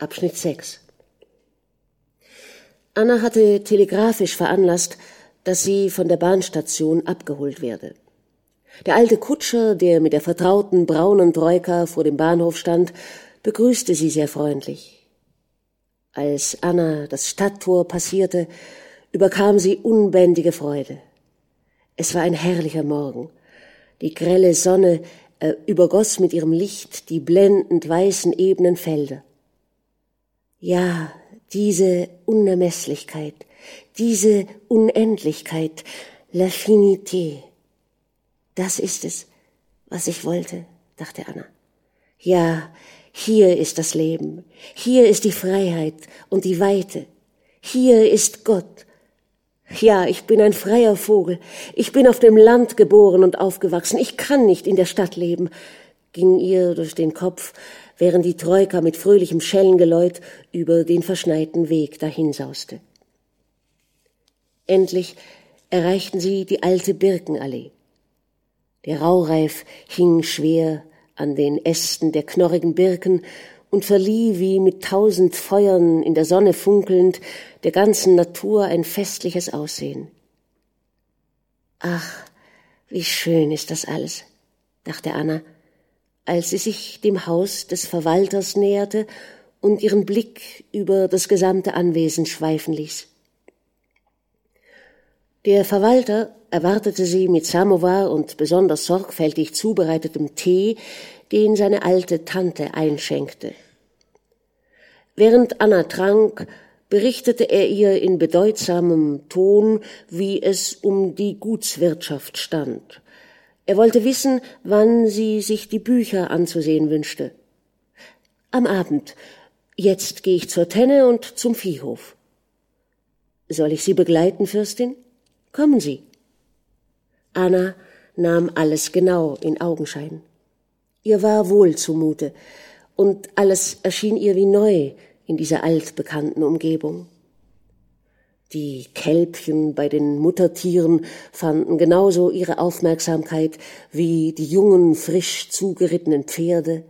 Abschnitt 6 Anna hatte telegrafisch veranlasst, dass sie von der Bahnstation abgeholt werde. Der alte Kutscher, der mit der vertrauten braunen Troika vor dem Bahnhof stand, begrüßte sie sehr freundlich. Als Anna das Stadttor passierte, überkam sie unbändige Freude. Es war ein herrlicher Morgen. Die grelle Sonne äh, übergoss mit ihrem Licht die blendend weißen ebenen Felder. Ja, diese Unermesslichkeit, diese Unendlichkeit, l'Affinité, das ist es, was ich wollte, dachte Anna. Ja, hier ist das Leben, hier ist die Freiheit und die Weite, hier ist Gott. Ja, ich bin ein freier Vogel, ich bin auf dem Land geboren und aufgewachsen, ich kann nicht in der Stadt leben, ging ihr durch den Kopf, während die Troika mit fröhlichem Schellengeläut über den verschneiten Weg dahinsauste. Endlich erreichten sie die alte Birkenallee. Der Raureif hing schwer an den Ästen der knorrigen Birken und verlieh wie mit tausend Feuern in der Sonne funkelnd der ganzen Natur ein festliches Aussehen. Ach, wie schön ist das alles, dachte Anna, als sie sich dem Haus des Verwalters näherte und ihren Blick über das gesamte Anwesen schweifen ließ. Der Verwalter erwartete sie mit Samovar und besonders sorgfältig zubereitetem Tee, den seine alte Tante einschenkte. Während Anna trank, berichtete er ihr in bedeutsamem Ton, wie es um die Gutswirtschaft stand. Er wollte wissen, wann sie sich die Bücher anzusehen wünschte. Am Abend. Jetzt gehe ich zur Tenne und zum Viehhof. Soll ich Sie begleiten, Fürstin? Kommen Sie. Anna nahm alles genau in Augenschein. Ihr war wohl zumute, und alles erschien ihr wie neu in dieser altbekannten Umgebung. Die Kälbchen bei den Muttertieren fanden genauso ihre Aufmerksamkeit wie die jungen, frisch zugerittenen Pferde.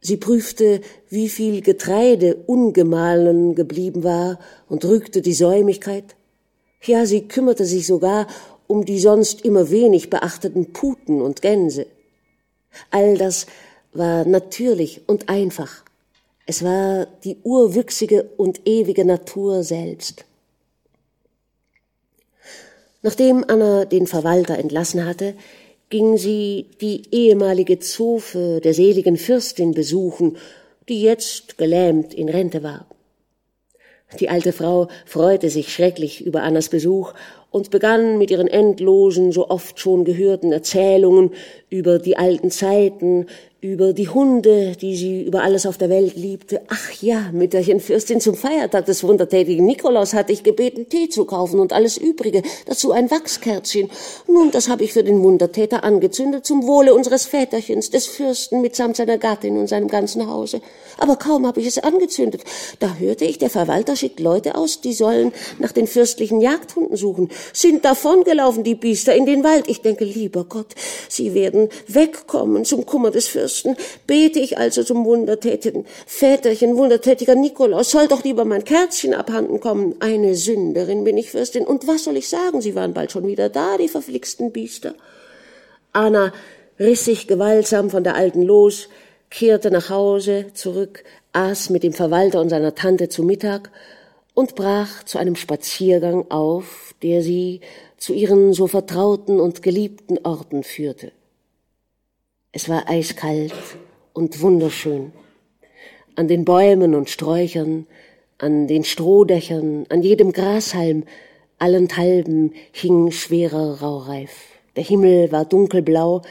Sie prüfte, wie viel Getreide ungemahlen geblieben war und rügte die Säumigkeit. Ja, sie kümmerte sich sogar um die sonst immer wenig beachteten Puten und Gänse. All das war natürlich und einfach. Es war die urwüchsige und ewige Natur selbst. Nachdem Anna den Verwalter entlassen hatte, ging sie die ehemalige Zofe der seligen Fürstin besuchen, die jetzt gelähmt in Rente war. Die alte Frau freute sich schrecklich über Annas Besuch und begann mit ihren endlosen, so oft schon gehörten Erzählungen über die alten Zeiten, über die Hunde, die sie über alles auf der Welt liebte. Ach ja, Mütterchen Fürstin, zum Feiertag des wundertätigen Nikolaus hatte ich gebeten, Tee zu kaufen und alles Übrige, dazu ein Wachskerzchen. Nun, das habe ich für den Wundertäter angezündet, zum Wohle unseres Väterchens, des Fürsten mitsamt seiner Gattin und seinem ganzen Hause. Aber kaum habe ich es angezündet, da hörte ich, der Verwalter schickt Leute aus, die sollen nach den fürstlichen Jagdhunden suchen. Sind davongelaufen, die Biester, in den Wald. Ich denke, lieber Gott, sie werden wegkommen zum Kummer des Fürsten. Bete ich also zum wundertätigen Väterchen, wundertätiger Nikolaus, soll doch lieber mein Kerzchen abhanden kommen. Eine Sünderin bin ich, Fürstin. Und was soll ich sagen? Sie waren bald schon wieder da, die verflixten Biester. Anna riss sich gewaltsam von der Alten los, kehrte nach Hause zurück, aß mit dem Verwalter und seiner Tante zu Mittag und brach zu einem Spaziergang auf, der sie zu ihren so vertrauten und geliebten Orten führte. Es war eiskalt und wunderschön. An den Bäumen und Sträuchern, an den Strohdächern, an jedem Grashalm, allenthalben hing schwerer Raureif. Der Himmel war dunkelblau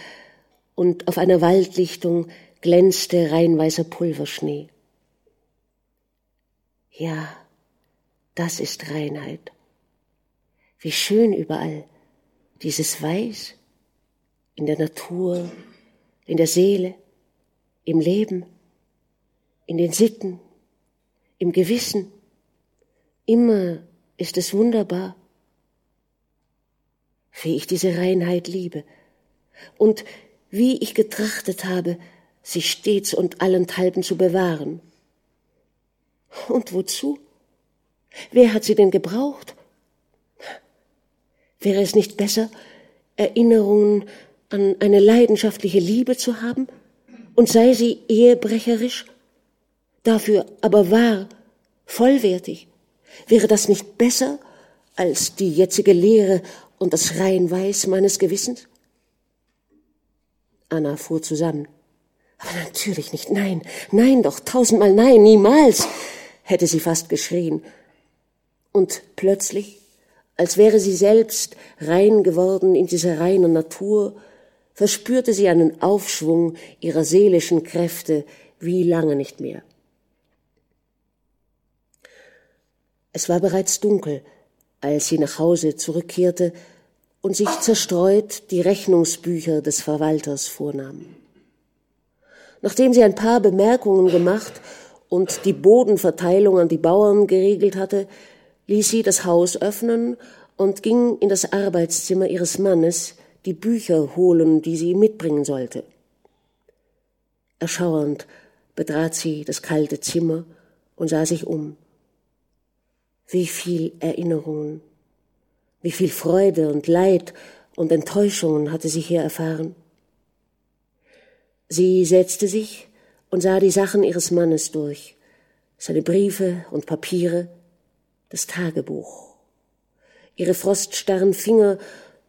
und auf einer Waldlichtung glänzte reinweißer Pulverschnee. Ja, das ist Reinheit. Wie schön überall dieses Weiß in der Natur, in der Seele, im Leben, in den Sitten, im Gewissen. Immer ist es wunderbar, wie ich diese Reinheit liebe und wie ich getrachtet habe, sie stets und allenthalben zu bewahren. Und wozu? Wer hat sie denn gebraucht? Wäre es nicht besser, Erinnerungen an eine leidenschaftliche Liebe zu haben? Und sei sie ehebrecherisch? Dafür aber wahr, vollwertig. Wäre das nicht besser als die jetzige Lehre und das rein Weiß meines Gewissens? Anna fuhr zusammen. Aber natürlich nicht, nein, nein doch, tausendmal nein, niemals, hätte sie fast geschrien. Und plötzlich, als wäre sie selbst rein geworden in dieser reinen Natur, verspürte sie einen Aufschwung ihrer seelischen Kräfte wie lange nicht mehr. Es war bereits dunkel, als sie nach Hause zurückkehrte und sich zerstreut die Rechnungsbücher des Verwalters vornahm. Nachdem sie ein paar Bemerkungen gemacht und die Bodenverteilung an die Bauern geregelt hatte, ließ sie das Haus öffnen und ging in das Arbeitszimmer ihres Mannes die Bücher holen, die sie mitbringen sollte. Erschauernd betrat sie das kalte Zimmer und sah sich um. Wie viel Erinnerungen, wie viel Freude und Leid und Enttäuschungen hatte sie hier erfahren. Sie setzte sich und sah die Sachen ihres Mannes durch, seine Briefe und Papiere, das Tagebuch. Ihre froststarren Finger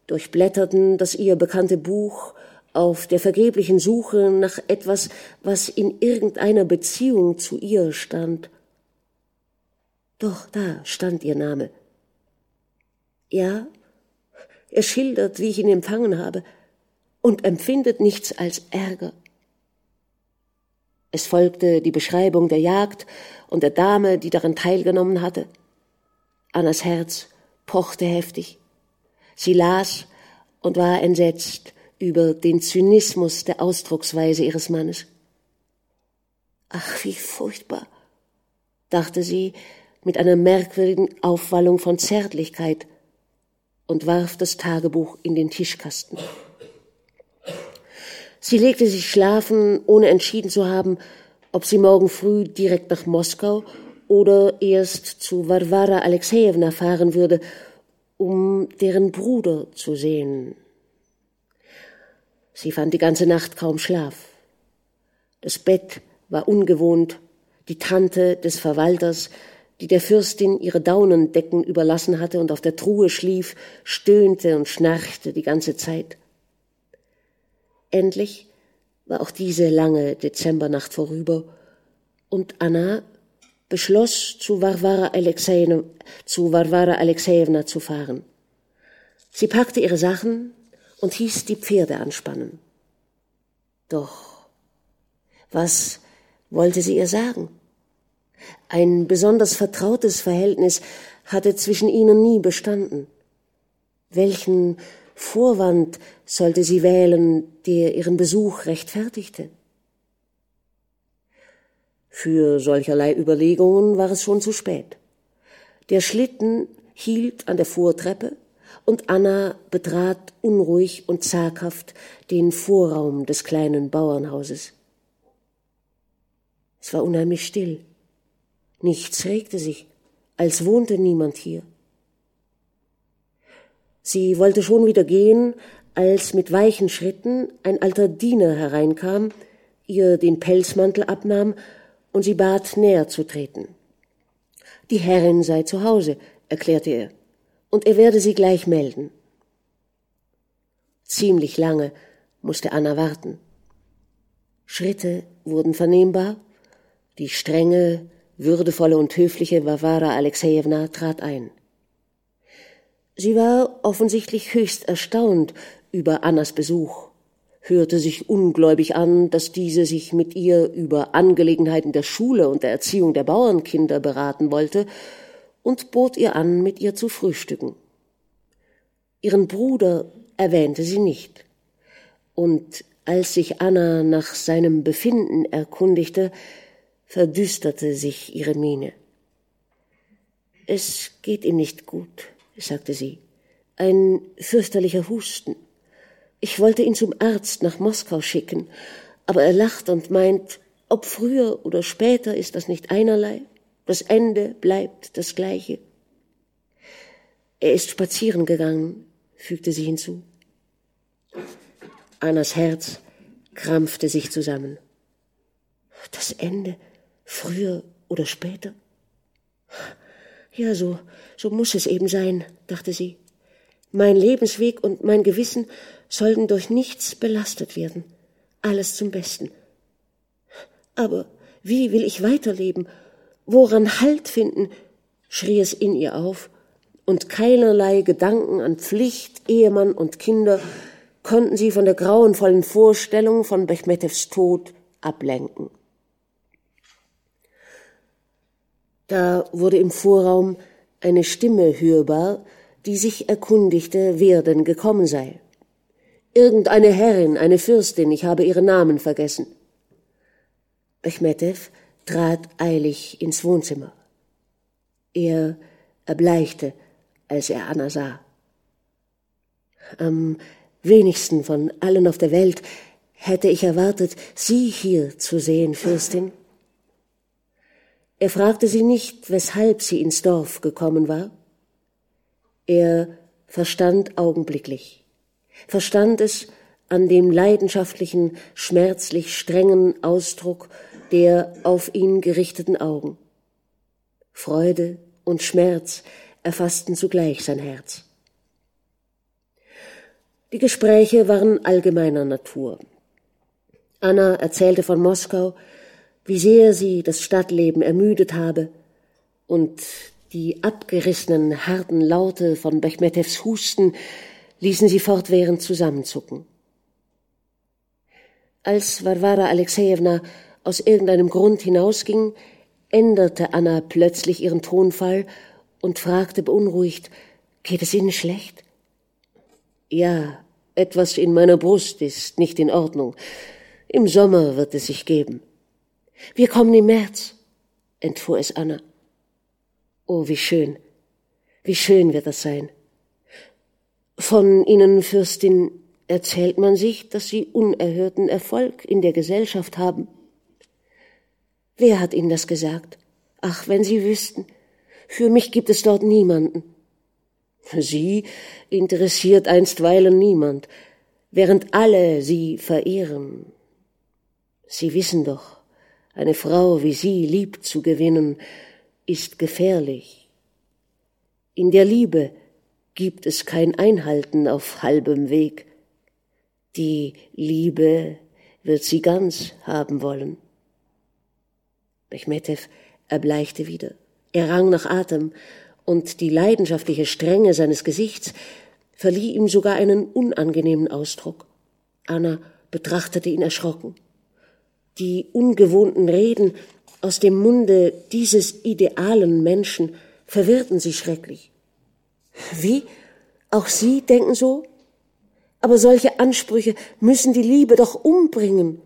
durchblätterten das ihr bekannte Buch auf der vergeblichen Suche nach etwas, was in irgendeiner Beziehung zu ihr stand. Doch da stand ihr Name. Ja, er schildert, wie ich ihn empfangen habe, und empfindet nichts als Ärger. Es folgte die Beschreibung der Jagd und der Dame, die daran teilgenommen hatte. Annas Herz pochte heftig. Sie las und war entsetzt über den Zynismus der Ausdrucksweise ihres Mannes. Ach, wie furchtbar, dachte sie mit einer merkwürdigen Aufwallung von Zärtlichkeit und warf das Tagebuch in den Tischkasten. Sie legte sich schlafen, ohne entschieden zu haben, ob sie morgen früh direkt nach Moskau oder erst zu Varvara Alexejewna fahren würde, um deren Bruder zu sehen. Sie fand die ganze Nacht kaum Schlaf. Das Bett war ungewohnt, die Tante des Verwalters, die der Fürstin ihre Daunendecken überlassen hatte und auf der Truhe schlief, stöhnte und schnarchte die ganze Zeit. Endlich war auch diese lange Dezembernacht vorüber und Anna beschloss, zu Varvara Alexejewna, zu Varvara Alexejewna zu fahren. Sie packte ihre Sachen und hieß die Pferde anspannen. Doch was wollte sie ihr sagen? Ein besonders vertrautes Verhältnis hatte zwischen ihnen nie bestanden. Welchen Vorwand sollte sie wählen, der ihren Besuch rechtfertigte. Für solcherlei Überlegungen war es schon zu spät. Der Schlitten hielt an der Vortreppe und Anna betrat unruhig und zaghaft den Vorraum des kleinen Bauernhauses. Es war unheimlich still. Nichts regte sich, als wohnte niemand hier. Sie wollte schon wieder gehen, als mit weichen Schritten ein alter Diener hereinkam, ihr den Pelzmantel abnahm und sie bat, näher zu treten. Die Herrin sei zu Hause, erklärte er, und er werde sie gleich melden. Ziemlich lange musste Anna warten. Schritte wurden vernehmbar, die strenge, würdevolle und höfliche Varvara Alexejewna trat ein. Sie war offensichtlich höchst erstaunt über Annas Besuch, hörte sich ungläubig an, dass diese sich mit ihr über Angelegenheiten der Schule und der Erziehung der Bauernkinder beraten wollte und bot ihr an, mit ihr zu frühstücken. Ihren Bruder erwähnte sie nicht. Und als sich Anna nach seinem Befinden erkundigte, verdüsterte sich ihre Miene. Es geht ihm nicht gut, sagte sie. Ein fürchterlicher Husten. Ich wollte ihn zum Arzt nach Moskau schicken, aber er lacht und meint, ob früher oder später ist das nicht einerlei. Das Ende bleibt das gleiche. Er ist spazieren gegangen, fügte sie hinzu. Annas Herz krampfte sich zusammen. Das Ende, früher oder später? Ja, so, so muss es eben sein, dachte sie. Mein Lebensweg und mein Gewissen sollten durch nichts belastet werden. Alles zum Besten. Aber wie will ich weiterleben? Woran Halt finden? schrie es in ihr auf, und keinerlei Gedanken an Pflicht, Ehemann und Kinder konnten sie von der grauenvollen Vorstellung von Bechmetevs Tod ablenken. Da wurde im Vorraum eine Stimme hörbar, die sich erkundigte, wer denn gekommen sei. Irgendeine Herrin, eine Fürstin, ich habe ihren Namen vergessen. Bechmetev trat eilig ins Wohnzimmer. Er erbleichte, als er Anna sah. Am wenigsten von allen auf der Welt hätte ich erwartet, Sie hier zu sehen, Fürstin. Er fragte sie nicht, weshalb sie ins Dorf gekommen war. Er verstand augenblicklich, verstand es an dem leidenschaftlichen, schmerzlich strengen Ausdruck der auf ihn gerichteten Augen. Freude und Schmerz erfassten zugleich sein Herz. Die Gespräche waren allgemeiner Natur. Anna erzählte von Moskau, wie sehr sie das Stadtleben ermüdet habe und die abgerissenen, harten Laute von Bechmetevs Husten ließen sie fortwährend zusammenzucken. Als Varvara Alexejewna aus irgendeinem Grund hinausging, änderte Anna plötzlich ihren Tonfall und fragte beunruhigt, geht es Ihnen schlecht? Ja, etwas in meiner Brust ist nicht in Ordnung. Im Sommer wird es sich geben. Wir kommen im März, entfuhr es Anna. Oh, wie schön, wie schön wird das sein. Von Ihnen, Fürstin, erzählt man sich, dass Sie unerhörten Erfolg in der Gesellschaft haben. Wer hat Ihnen das gesagt? Ach, wenn Sie wüssten. Für mich gibt es dort niemanden. Sie interessiert einstweilen niemand, während alle Sie verehren. Sie wissen doch, eine Frau wie sie lieb zu gewinnen, ist gefährlich. In der Liebe gibt es kein Einhalten auf halbem Weg. Die Liebe wird sie ganz haben wollen. Bechmetev erbleichte wieder. Er rang nach Atem, und die leidenschaftliche Strenge seines Gesichts verlieh ihm sogar einen unangenehmen Ausdruck. Anna betrachtete ihn erschrocken. Die ungewohnten Reden aus dem Munde dieses idealen Menschen verwirrten sie schrecklich. Wie? Auch Sie denken so? Aber solche Ansprüche müssen die Liebe doch umbringen.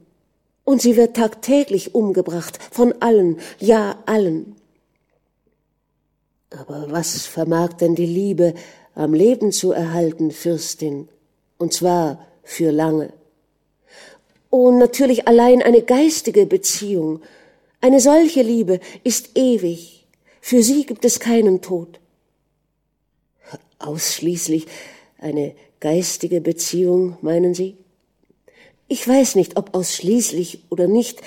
Und sie wird tagtäglich umgebracht, von allen, ja allen. Aber was vermag denn die Liebe am Leben zu erhalten, Fürstin, und zwar für lange? Und natürlich allein eine geistige Beziehung. Eine solche Liebe ist ewig. Für sie gibt es keinen Tod. Ausschließlich eine geistige Beziehung, meinen Sie? Ich weiß nicht, ob ausschließlich oder nicht,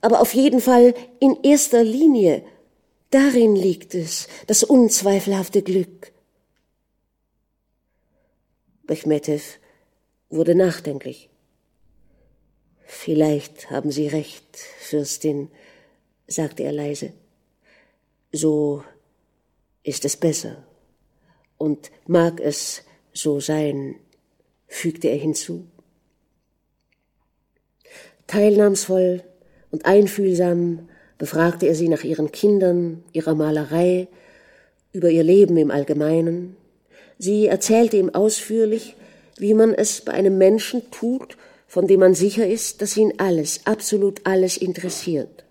aber auf jeden Fall in erster Linie. Darin liegt es, das unzweifelhafte Glück. Bechmetev wurde nachdenklich. Vielleicht haben Sie recht, Fürstin, sagte er leise. So ist es besser. Und mag es so sein, fügte er hinzu. Teilnahmsvoll und einfühlsam befragte er sie nach ihren Kindern, ihrer Malerei, über ihr Leben im Allgemeinen. Sie erzählte ihm ausführlich, wie man es bei einem Menschen tut, von dem man sicher ist, dass ihn alles, absolut alles interessiert.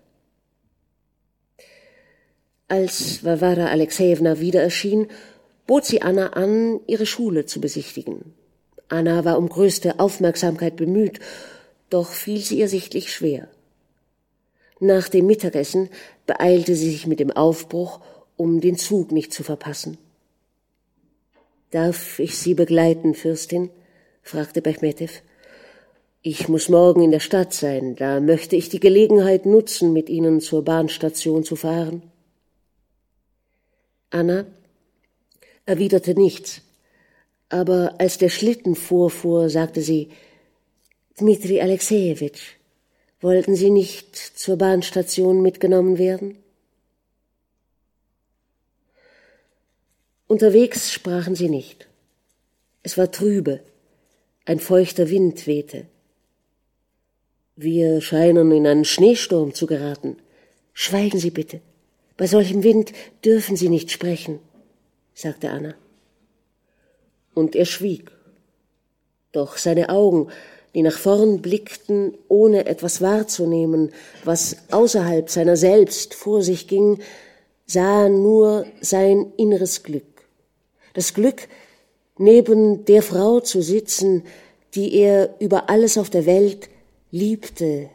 Als Varvara Alexejewna wieder erschien, bot sie Anna an, ihre Schule zu besichtigen. Anna war um größte Aufmerksamkeit bemüht, doch fiel sie ihr sichtlich schwer. Nach dem Mittagessen beeilte sie sich mit dem Aufbruch, um den Zug nicht zu verpassen. Darf ich Sie begleiten, Fürstin? fragte Bechmetew. Ich muss morgen in der Stadt sein, da möchte ich die Gelegenheit nutzen, mit Ihnen zur Bahnstation zu fahren. Anna erwiderte nichts, aber als der Schlitten vorfuhr, sagte sie Dmitri Alexejewitsch, wollten Sie nicht zur Bahnstation mitgenommen werden? Unterwegs sprachen sie nicht. Es war trübe, ein feuchter Wind wehte. Wir scheinen in einen Schneesturm zu geraten. Schweigen Sie bitte. Bei solchem Wind dürfen Sie nicht sprechen, sagte Anna. Und er schwieg. Doch seine Augen, die nach vorn blickten, ohne etwas wahrzunehmen, was außerhalb seiner selbst vor sich ging, sahen nur sein inneres Glück. Das Glück, neben der Frau zu sitzen, die er über alles auf der Welt liebte,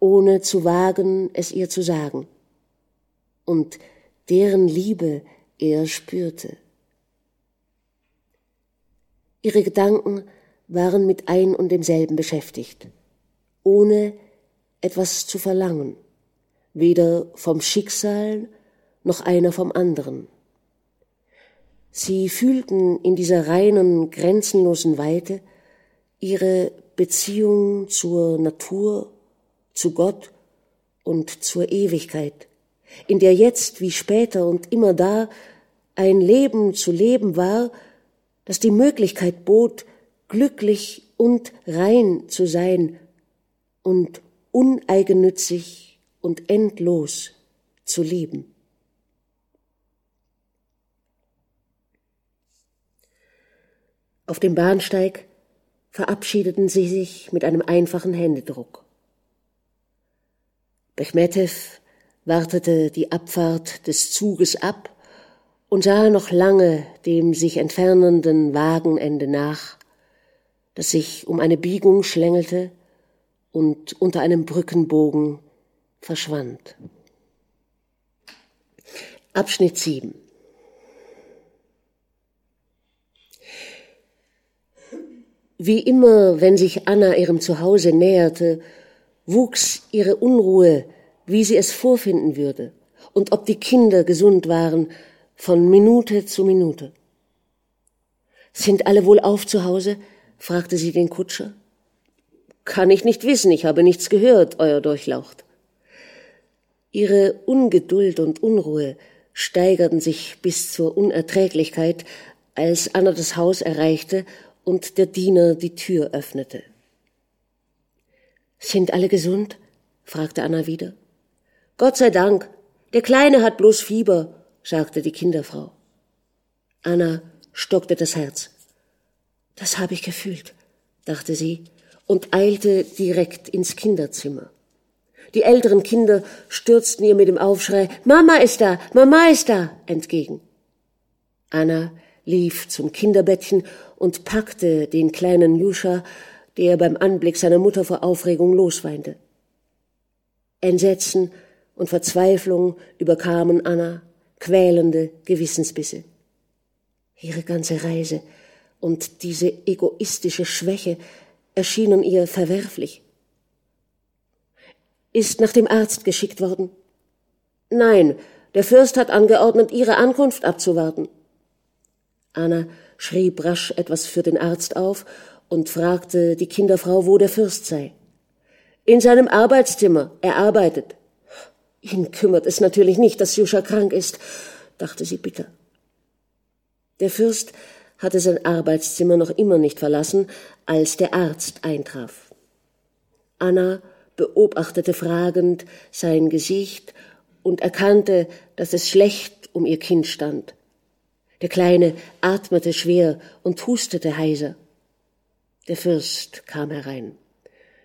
ohne zu wagen, es ihr zu sagen, und deren Liebe er spürte. Ihre Gedanken waren mit ein und demselben beschäftigt, ohne etwas zu verlangen, weder vom Schicksal noch einer vom anderen. Sie fühlten in dieser reinen, grenzenlosen Weite ihre Beziehung zur Natur, zu Gott und zur Ewigkeit, in der jetzt wie später und immer da ein Leben zu leben war, das die Möglichkeit bot, glücklich und rein zu sein und uneigennützig und endlos zu lieben. Auf dem Bahnsteig verabschiedeten sie sich mit einem einfachen Händedruck. Bechmetew wartete die Abfahrt des Zuges ab und sah noch lange dem sich entfernenden Wagenende nach, das sich um eine Biegung schlängelte und unter einem Brückenbogen verschwand. Abschnitt 7 Wie immer, wenn sich Anna ihrem Zuhause näherte, wuchs ihre Unruhe, wie sie es vorfinden würde und ob die Kinder gesund waren, von Minute zu Minute. Sind alle wohl auf zu Hause? fragte sie den Kutscher. Kann ich nicht wissen, ich habe nichts gehört, euer Durchlaucht. Ihre Ungeduld und Unruhe steigerten sich bis zur Unerträglichkeit, als Anna das Haus erreichte und der Diener die Tür öffnete. Sind alle gesund? fragte Anna wieder. Gott sei Dank, der Kleine hat bloß Fieber, sagte die Kinderfrau. Anna stockte das Herz. Das habe ich gefühlt, dachte sie und eilte direkt ins Kinderzimmer. Die älteren Kinder stürzten ihr mit dem Aufschrei Mama ist da, Mama ist da entgegen. Anna lief zum Kinderbettchen und packte den kleinen Juscha, der beim Anblick seiner Mutter vor Aufregung losweinte. Entsetzen und Verzweiflung überkamen Anna, quälende Gewissensbisse. Ihre ganze Reise und diese egoistische Schwäche erschienen ihr verwerflich. Ist nach dem Arzt geschickt worden? Nein, der Fürst hat angeordnet, ihre Ankunft abzuwarten. Anna schrieb rasch etwas für den Arzt auf und fragte die Kinderfrau, wo der Fürst sei. In seinem Arbeitszimmer, er arbeitet. Ihn kümmert es natürlich nicht, dass Juscha krank ist, dachte sie bitter. Der Fürst hatte sein Arbeitszimmer noch immer nicht verlassen, als der Arzt eintraf. Anna beobachtete fragend sein Gesicht und erkannte, dass es schlecht um ihr Kind stand. Der Kleine atmete schwer und hustete heiser. Der Fürst kam herein.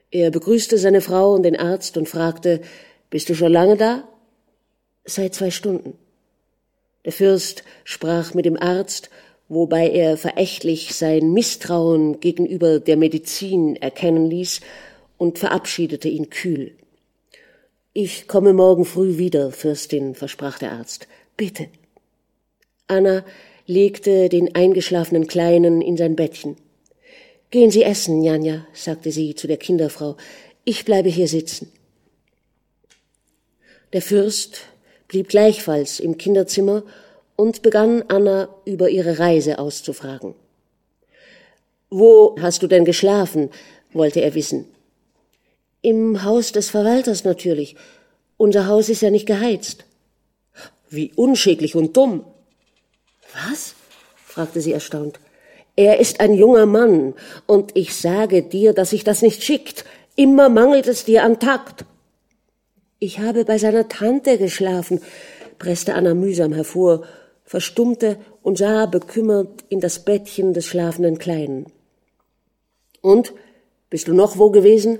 Er begrüßte seine Frau und den Arzt und fragte, Bist du schon lange da? Seit zwei Stunden. Der Fürst sprach mit dem Arzt, wobei er verächtlich sein Misstrauen gegenüber der Medizin erkennen ließ und verabschiedete ihn kühl. Ich komme morgen früh wieder, Fürstin, versprach der Arzt. Bitte. Anna legte den eingeschlafenen Kleinen in sein Bettchen. Gehen Sie essen, Janja, sagte sie zu der Kinderfrau. Ich bleibe hier sitzen. Der Fürst blieb gleichfalls im Kinderzimmer und begann Anna über ihre Reise auszufragen. Wo hast du denn geschlafen? wollte er wissen. Im Haus des Verwalters natürlich. Unser Haus ist ja nicht geheizt. Wie unschicklich und dumm. Was? fragte sie erstaunt. Er ist ein junger Mann, und ich sage dir, dass sich das nicht schickt. Immer mangelt es dir an Takt. Ich habe bei seiner Tante geschlafen, presste Anna mühsam hervor, verstummte und sah bekümmert in das Bettchen des schlafenden Kleinen. Und? Bist du noch wo gewesen?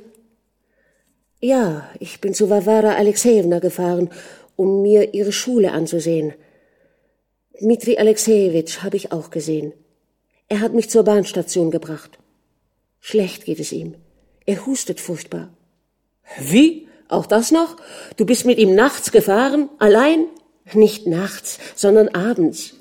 Ja, ich bin zu Varvara Alexejewna gefahren, um mir ihre Schule anzusehen. Dmitri Alexejewitsch habe ich auch gesehen. Er hat mich zur Bahnstation gebracht. Schlecht geht es ihm. Er hustet furchtbar. Wie? Auch das noch? Du bist mit ihm nachts gefahren? Allein? Nicht nachts, sondern abends.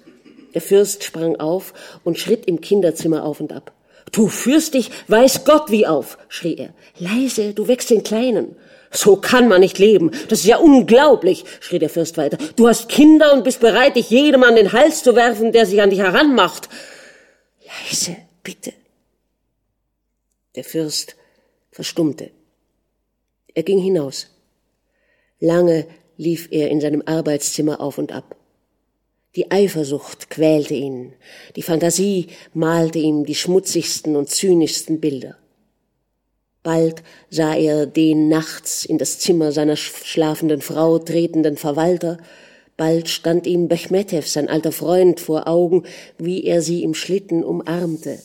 Der Fürst sprang auf und schritt im Kinderzimmer auf und ab. Du führst dich, weiß Gott wie auf, schrie er. Leise, du wächst den Kleinen. So kann man nicht leben. Das ist ja unglaublich, schrie der Fürst weiter. Du hast Kinder und bist bereit, dich jedem an den Hals zu werfen, der sich an dich heranmacht. Leise, bitte. Der Fürst verstummte. Er ging hinaus. Lange lief er in seinem Arbeitszimmer auf und ab. Die Eifersucht quälte ihn, die Fantasie malte ihm die schmutzigsten und zynischsten Bilder. Bald sah er den nachts in das Zimmer seiner schlafenden Frau tretenden Verwalter, bald stand ihm Bechmetew, sein alter Freund, vor Augen, wie er sie im Schlitten umarmte.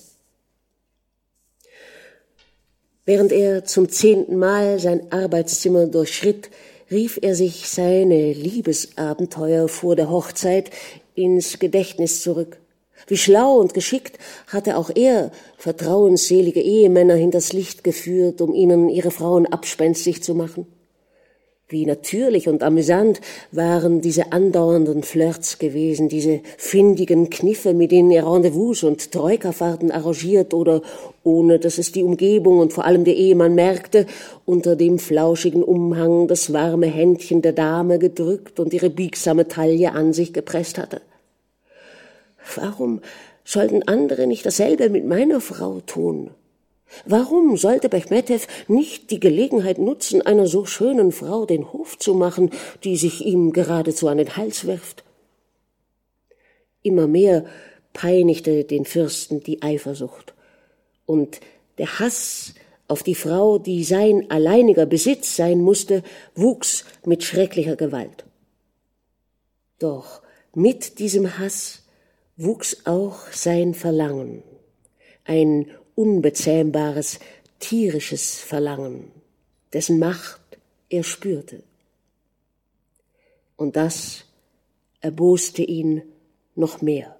Während er zum zehnten Mal sein Arbeitszimmer durchschritt, rief er sich seine Liebesabenteuer vor der Hochzeit ins Gedächtnis zurück. Wie schlau und geschickt hatte auch er vertrauensselige Ehemänner hinters Licht geführt, um ihnen ihre Frauen abspenstig zu machen. Wie natürlich und amüsant waren diese andauernden Flirts gewesen, diese findigen Kniffe, mit denen er Rendezvous und Troikafahrten arrangiert oder, ohne dass es die Umgebung und vor allem der Ehemann merkte, unter dem flauschigen Umhang das warme Händchen der Dame gedrückt und ihre biegsame Taille an sich gepresst hatte. Warum sollten andere nicht dasselbe mit meiner Frau tun? Warum sollte Bechmetew nicht die Gelegenheit nutzen, einer so schönen Frau den Hof zu machen, die sich ihm geradezu an den Hals wirft? Immer mehr peinigte den Fürsten die Eifersucht, und der Hass auf die Frau, die sein alleiniger Besitz sein musste, wuchs mit schrecklicher Gewalt. Doch mit diesem Hass wuchs auch sein Verlangen, ein unbezähmbares, tierisches Verlangen, dessen Macht er spürte. Und das erboste ihn noch mehr.